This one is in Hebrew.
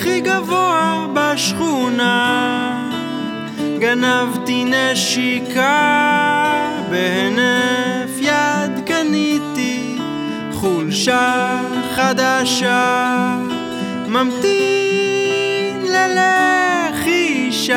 הכי גבוה בשכונה. גנבתי נשיקה בהינף יד קניתי חולשה חדשה. ממתין ללחישה.